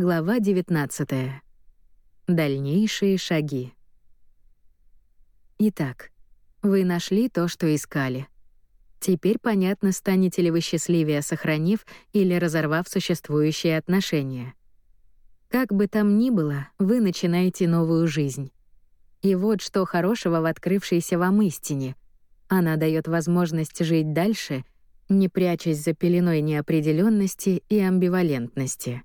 Глава 19. Дальнейшие шаги. Итак, вы нашли то, что искали. Теперь понятно, станете ли вы счастливее, сохранив или разорвав существующие отношения. Как бы там ни было, вы начинаете новую жизнь. И вот что хорошего в открывшейся вам истине. Она дает возможность жить дальше, не прячась за пеленой неопределенности и амбивалентности.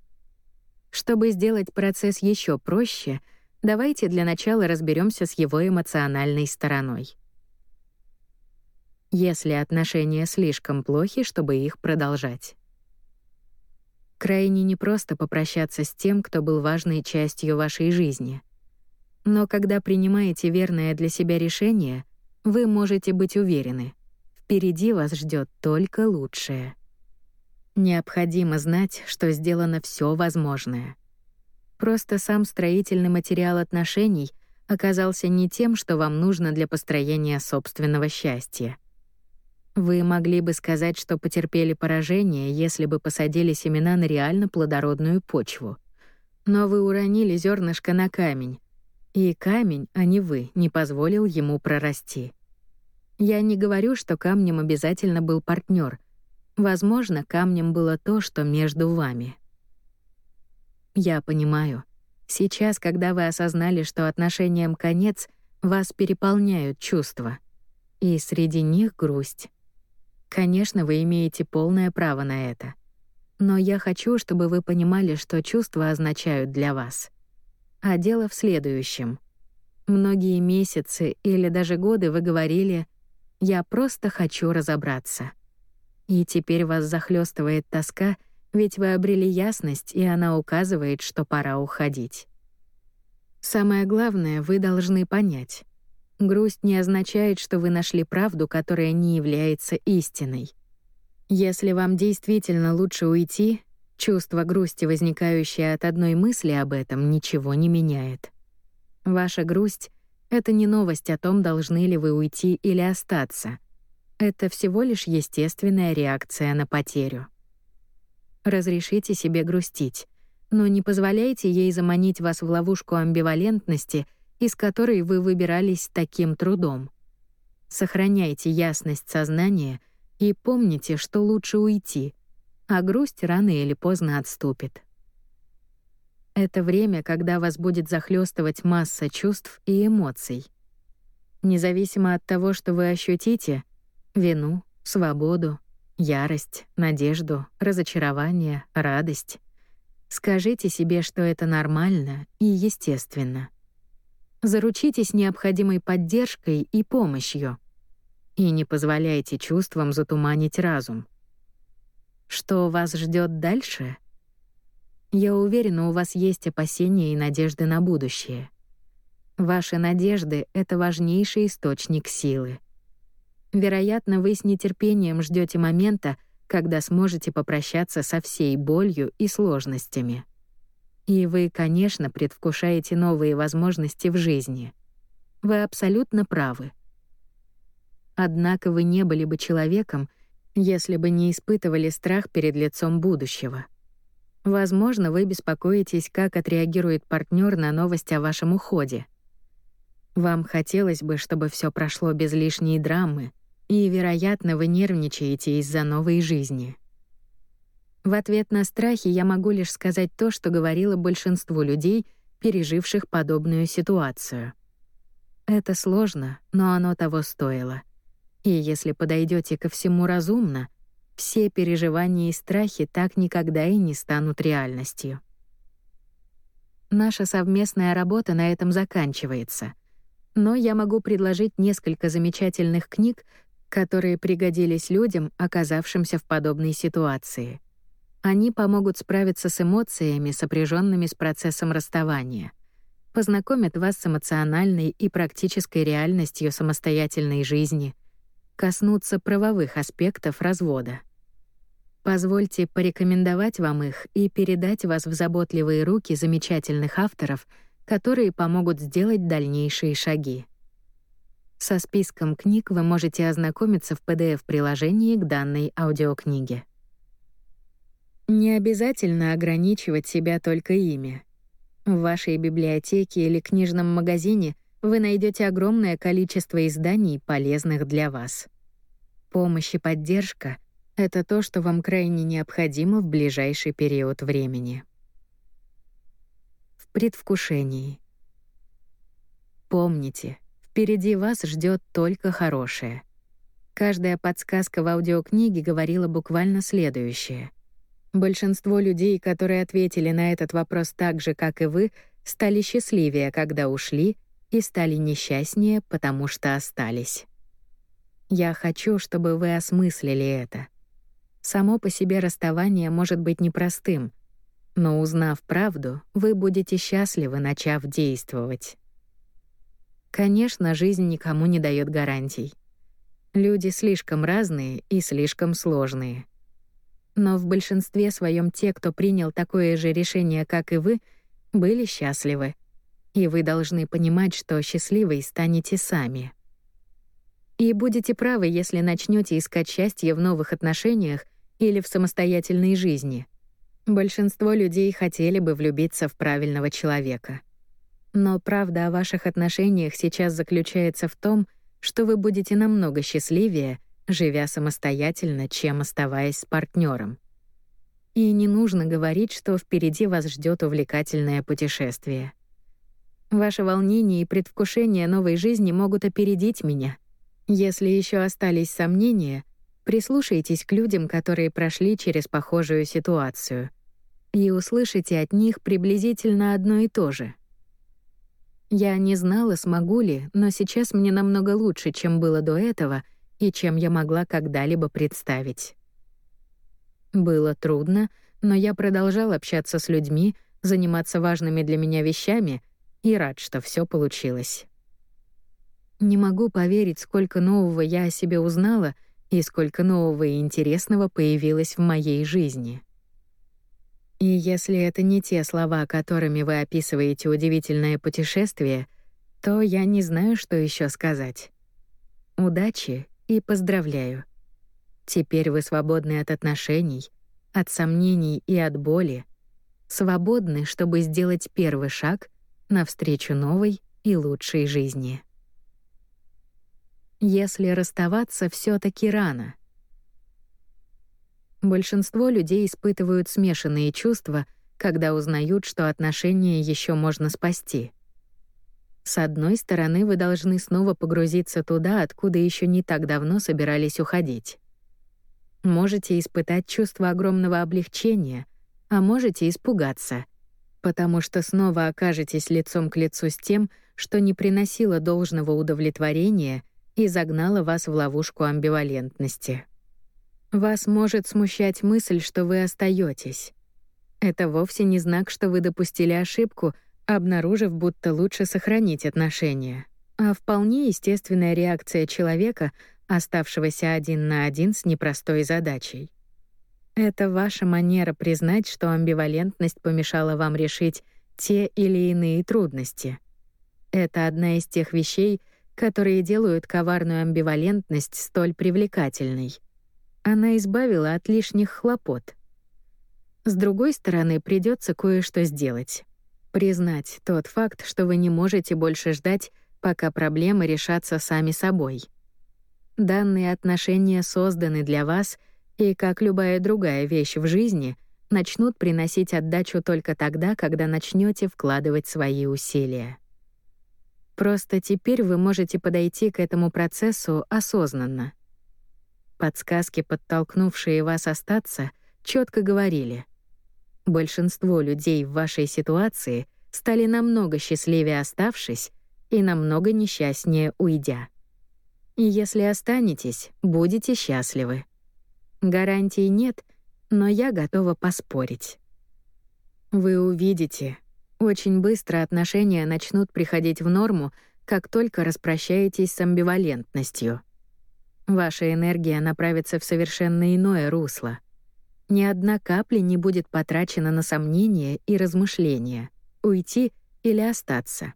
Чтобы сделать процесс еще проще, давайте для начала разберемся с его эмоциональной стороной. Если отношения слишком плохи, чтобы их продолжать. Крайне непросто попрощаться с тем, кто был важной частью вашей жизни. Но когда принимаете верное для себя решение, вы можете быть уверены, впереди вас ждет только лучшее. Необходимо знать, что сделано все возможное. Просто сам строительный материал отношений оказался не тем, что вам нужно для построения собственного счастья. Вы могли бы сказать, что потерпели поражение, если бы посадили семена на реально плодородную почву. Но вы уронили зернышко на камень, и камень, а не вы, не позволил ему прорасти. Я не говорю, что камнем обязательно был партнер, Возможно, камнем было то, что между вами. Я понимаю. Сейчас, когда вы осознали, что отношениям конец, вас переполняют чувства. И среди них грусть. Конечно, вы имеете полное право на это. Но я хочу, чтобы вы понимали, что чувства означают для вас. А дело в следующем. Многие месяцы или даже годы вы говорили «я просто хочу разобраться». И теперь вас захлестывает тоска, ведь вы обрели ясность, и она указывает, что пора уходить. Самое главное, вы должны понять. Грусть не означает, что вы нашли правду, которая не является истиной. Если вам действительно лучше уйти, чувство грусти, возникающее от одной мысли об этом, ничего не меняет. Ваша грусть — это не новость о том, должны ли вы уйти или остаться. Это всего лишь естественная реакция на потерю. Разрешите себе грустить, но не позволяйте ей заманить вас в ловушку амбивалентности, из которой вы выбирались таким трудом. Сохраняйте ясность сознания и помните, что лучше уйти, а грусть рано или поздно отступит. Это время, когда вас будет захлестывать масса чувств и эмоций. Независимо от того, что вы ощутите, Вину, свободу, ярость, надежду, разочарование, радость. Скажите себе, что это нормально и естественно. Заручитесь необходимой поддержкой и помощью. И не позволяйте чувствам затуманить разум. Что вас ждет дальше? Я уверена, у вас есть опасения и надежды на будущее. Ваши надежды — это важнейший источник силы. Вероятно, вы с нетерпением ждете момента, когда сможете попрощаться со всей болью и сложностями. И вы, конечно, предвкушаете новые возможности в жизни. Вы абсолютно правы. Однако вы не были бы человеком, если бы не испытывали страх перед лицом будущего. Возможно, вы беспокоитесь, как отреагирует партнер на новость о вашем уходе. Вам хотелось бы, чтобы все прошло без лишней драмы, и, вероятно, вы нервничаете из-за новой жизни. В ответ на страхи я могу лишь сказать то, что говорило большинству людей, переживших подобную ситуацию. Это сложно, но оно того стоило. И если подойдете ко всему разумно, все переживания и страхи так никогда и не станут реальностью. Наша совместная работа на этом заканчивается. Но я могу предложить несколько замечательных книг, которые пригодились людям, оказавшимся в подобной ситуации. Они помогут справиться с эмоциями, сопряженными с процессом расставания, познакомят вас с эмоциональной и практической реальностью самостоятельной жизни, коснутся правовых аспектов развода. Позвольте порекомендовать вам их и передать вас в заботливые руки замечательных авторов, которые помогут сделать дальнейшие шаги. Со списком книг вы можете ознакомиться в PDF-приложении к данной аудиокниге. Не обязательно ограничивать себя только ими. В вашей библиотеке или книжном магазине вы найдете огромное количество изданий, полезных для вас. Помощь и поддержка — это то, что вам крайне необходимо в ближайший период времени. В предвкушении. Помните, впереди вас ждет только хорошее. Каждая подсказка в аудиокниге говорила буквально следующее. Большинство людей, которые ответили на этот вопрос так же, как и вы, стали счастливее, когда ушли, и стали несчастнее, потому что остались. Я хочу, чтобы вы осмыслили это. Само по себе расставание может быть непростым, но узнав правду, вы будете счастливы, начав действовать. Конечно, жизнь никому не дает гарантий. Люди слишком разные и слишком сложные. Но в большинстве своем те, кто принял такое же решение, как и вы, были счастливы. И вы должны понимать, что счастливой станете сами. И будете правы, если начнете искать счастье в новых отношениях или в самостоятельной жизни. Большинство людей хотели бы влюбиться в правильного человека — но правда о ваших отношениях сейчас заключается в том, что вы будете намного счастливее, живя самостоятельно, чем оставаясь с партнером. И не нужно говорить, что впереди вас ждет увлекательное путешествие. Ваше волнение и предвкушение новой жизни могут опередить меня. Если еще остались сомнения, прислушайтесь к людям, которые прошли через похожую ситуацию, и услышите от них приблизительно одно и то же — я не знала, смогу ли, но сейчас мне намного лучше, чем было до этого и чем я могла когда-либо представить. Было трудно, но я продолжал общаться с людьми, заниматься важными для меня вещами и рад, что все получилось. Не могу поверить, сколько нового я о себе узнала и сколько нового и интересного появилось в моей жизни. И если это не те слова, которыми вы описываете удивительное путешествие, то я не знаю, что еще сказать. Удачи и поздравляю. Теперь вы свободны от отношений, от сомнений и от боли. Свободны, чтобы сделать первый шаг навстречу новой и лучшей жизни. Если расставаться все таки рано — Большинство людей испытывают смешанные чувства, когда узнают, что отношения еще можно спасти. С одной стороны, вы должны снова погрузиться туда, откуда еще не так давно собирались уходить. Можете испытать чувство огромного облегчения, а можете испугаться, потому что снова окажетесь лицом к лицу с тем, что не приносило должного удовлетворения и загнало вас в ловушку амбивалентности. Вас может смущать мысль, что вы остаетесь. Это вовсе не знак, что вы допустили ошибку, обнаружив, будто лучше сохранить отношения, а вполне естественная реакция человека, оставшегося один на один с непростой задачей. Это ваша манера признать, что амбивалентность помешала вам решить те или иные трудности. Это одна из тех вещей, которые делают коварную амбивалентность столь привлекательной — она избавила от лишних хлопот. С другой стороны, придется кое-что сделать. Признать тот факт, что вы не можете больше ждать, пока проблемы решатся сами собой. Данные отношения созданы для вас, и, как любая другая вещь в жизни, начнут приносить отдачу только тогда, когда начнете вкладывать свои усилия. Просто теперь вы можете подойти к этому процессу осознанно — Подсказки, подтолкнувшие вас остаться, четко говорили. Большинство людей в вашей ситуации стали намного счастливее оставшись и намного несчастнее уйдя. И если останетесь, будете счастливы. Гарантий нет, но я готова поспорить. Вы увидите, очень быстро отношения начнут приходить в норму, как только распрощаетесь с амбивалентностью — Ваша энергия направится в совершенно иное русло. Ни одна капля не будет потрачена на сомнения и размышления, уйти или остаться.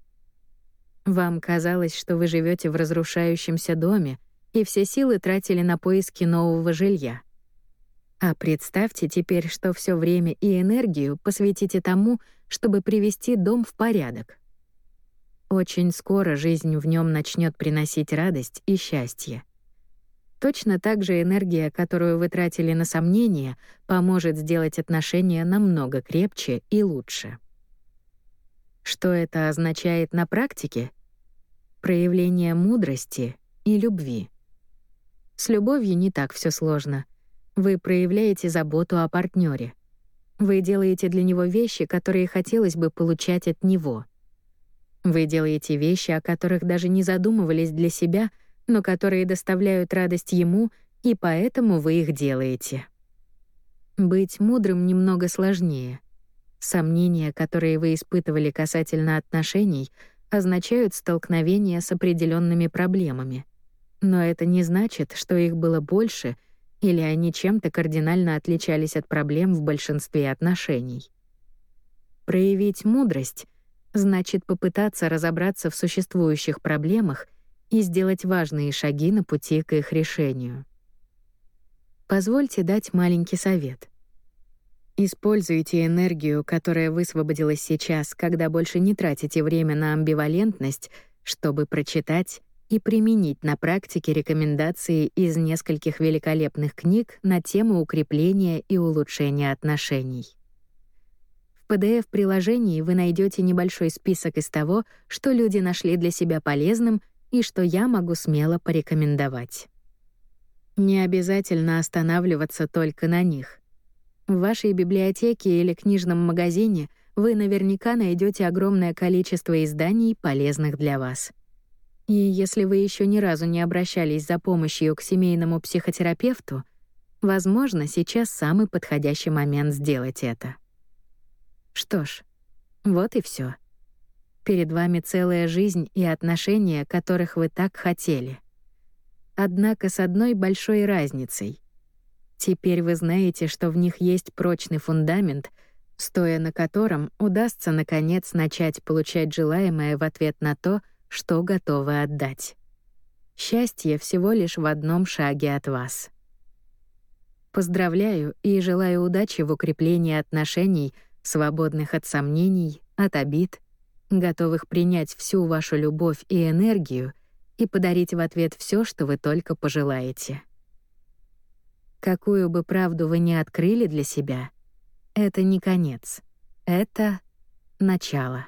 Вам казалось, что вы живете в разрушающемся доме, и все силы тратили на поиски нового жилья. А представьте теперь, что все время и энергию посвятите тому, чтобы привести дом в порядок. Очень скоро жизнь в нем начнет приносить радость и счастье. Точно так же энергия, которую вы тратили на сомнения, поможет сделать отношения намного крепче и лучше. Что это означает на практике? Проявление мудрости и любви. С любовью не так все сложно. Вы проявляете заботу о партнере. Вы делаете для него вещи, которые хотелось бы получать от него. Вы делаете вещи, о которых даже не задумывались для себя, но которые доставляют радость ему, и поэтому вы их делаете. Быть мудрым немного сложнее — Сомнения, которые вы испытывали касательно отношений, означают столкновение с определенными проблемами. Но это не значит, что их было больше или они чем-то кардинально отличались от проблем в большинстве отношений. Проявить мудрость значит попытаться разобраться в существующих проблемах и сделать важные шаги на пути к их решению. Позвольте дать маленький совет — Используйте энергию, которая высвободилась сейчас, когда больше не тратите время на амбивалентность, чтобы прочитать и применить на практике рекомендации из нескольких великолепных книг на тему укрепления и улучшения отношений. В PDF-приложении вы найдете небольшой список из того, что люди нашли для себя полезным и что я могу смело порекомендовать. Не обязательно останавливаться только на них — в вашей библиотеке или книжном магазине вы наверняка найдете огромное количество изданий, полезных для вас. И если вы еще ни разу не обращались за помощью к семейному психотерапевту, возможно, сейчас самый подходящий момент сделать это. Что ж, вот и все. Перед вами целая жизнь и отношения, которых вы так хотели. Однако с одной большой разницей — Теперь вы знаете, что в них есть прочный фундамент, стоя на котором удастся наконец начать получать желаемое в ответ на то, что готовы отдать. Счастье всего лишь в одном шаге от вас. Поздравляю и желаю удачи в укреплении отношений, свободных от сомнений, от обид, готовых принять всю вашу любовь и энергию и подарить в ответ все, что вы только пожелаете. Какую бы правду вы ни открыли для себя, это не конец. Это начало.